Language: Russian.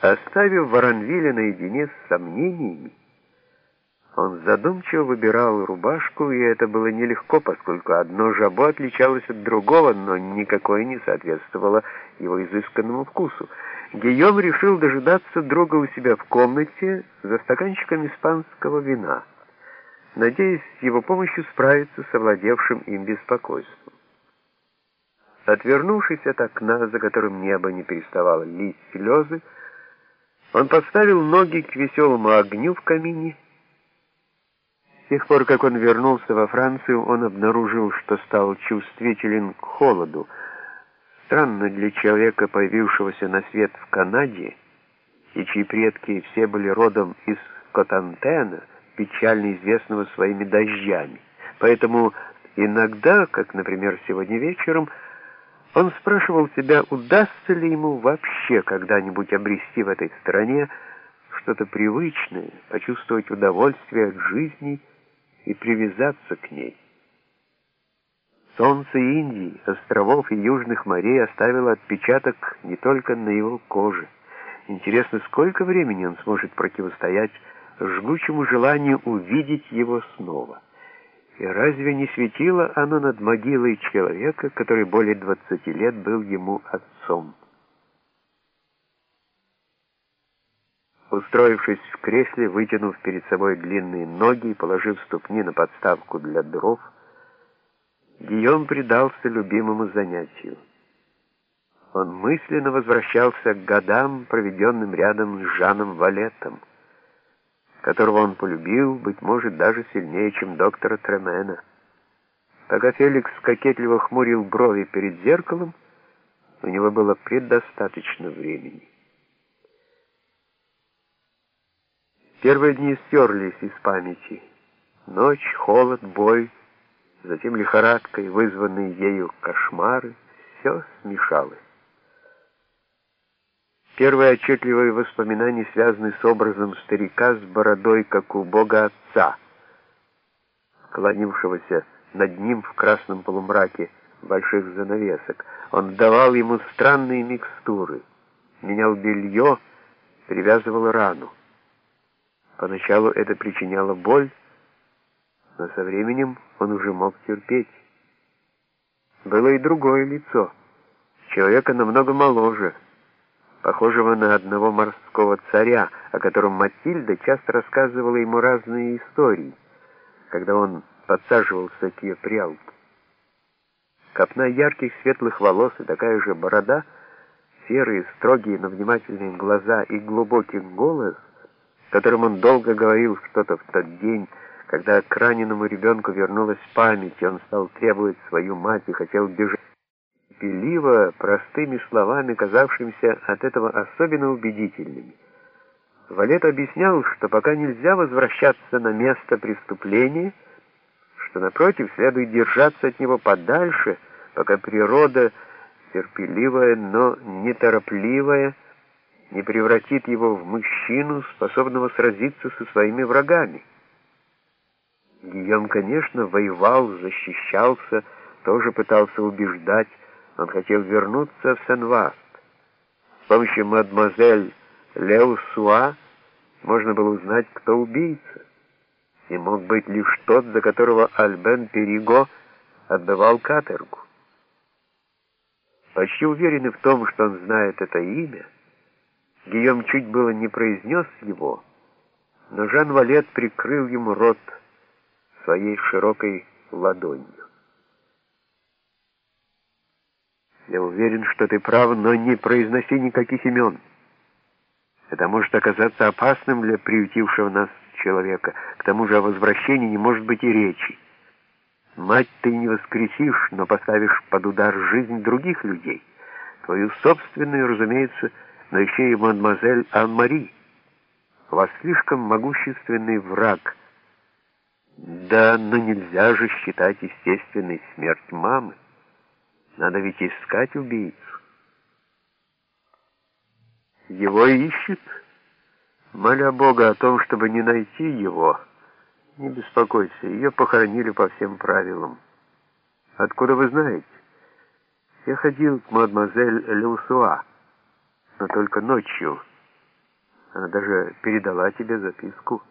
Оставив Воронвиля наедине с сомнениями, он задумчиво выбирал рубашку, и это было нелегко, поскольку одно жабо отличалось от другого, но никакое не соответствовало его изысканному вкусу. Гийом решил дожидаться друга у себя в комнате за стаканчиком испанского вина, надеясь с его помощью справиться с овладевшим им беспокойством. Отвернувшись от окна, за которым небо не переставало лить слезы, он поставил ноги к веселому огню в камине. С тех пор, как он вернулся во Францию, он обнаружил, что стал чувствителен к холоду. Странно для человека, появившегося на свет в Канаде, и чьи предки все были родом из Котантена, печально известного своими дождями. Поэтому иногда, как, например, сегодня вечером, он спрашивал себя, удастся ли ему вообще когда-нибудь обрести в этой стране что-то привычное, почувствовать удовольствие от жизни и привязаться к ней. Солнце Индии, островов и южных морей оставило отпечаток не только на его коже. Интересно, сколько времени он сможет противостоять жгучему желанию увидеть его снова. И разве не светило оно над могилой человека, который более двадцати лет был ему отцом? Устроившись в кресле, вытянув перед собой длинные ноги и положив ступни на подставку для дров, Гийом предался любимому занятию. Он мысленно возвращался к годам, проведенным рядом с Жаном Валетом которого он полюбил, быть может, даже сильнее, чем доктора Тремена. Пока Феликс кокетливо хмурил брови перед зеркалом, у него было предостаточно времени. Первые дни стерлись из памяти. Ночь, холод, бой, затем лихорадка и вызванные ею кошмары — все смешалось. Первые отчетливые воспоминания связаны с образом старика с бородой, как у бога отца, склонившегося над ним в красном полумраке больших занавесок. Он давал ему странные микстуры, менял белье, привязывал рану. Поначалу это причиняло боль, но со временем он уже мог терпеть. Было и другое лицо, человека намного моложе, похожего на одного морского царя, о котором Матильда часто рассказывала ему разные истории, когда он подсаживался к ее прялке. Копна ярких светлых волос и такая же борода, серые, строгие, но внимательные глаза и глубокий голос, которым он долго говорил что-то в тот день, когда к раненому ребенку вернулась память, и он стал требовать свою мать и хотел бежать терпеливо, простыми словами, казавшимися от этого особенно убедительными. Валет объяснял, что пока нельзя возвращаться на место преступления, что, напротив, следует держаться от него подальше, пока природа, терпеливая, но неторопливая, не превратит его в мужчину, способного сразиться со своими врагами. Гийом, конечно, воевал, защищался, тоже пытался убеждать, он хотел вернуться в Сен-Васт. С помощью мадемуазель Леусуа можно было узнать, кто убийца. И мог быть лишь тот, за которого Альбен Периго отбывал каторгу. Почти уверенный в том, что он знает это имя, Гийом чуть было не произнес его, но Жан Валет прикрыл ему рот своей широкой ладонью. Я уверен, что ты прав, но не произноси никаких имен. Это может оказаться опасным для приютившего нас человека. К тому же о возвращении не может быть и речи. Мать ты не воскресишь, но поставишь под удар жизнь других людей. Твою собственную, разумеется, но еще и мадемуазель Ан-Мари. У вас слишком могущественный враг. Да, но нельзя же считать естественной смерть мамы. Надо ведь искать убийцу. Его ищет? Моля Бога о том, чтобы не найти его. Не беспокойся, ее похоронили по всем правилам. Откуда вы знаете? Я ходил к мадемуазель Люсуа, но только ночью. Она даже передала тебе записку.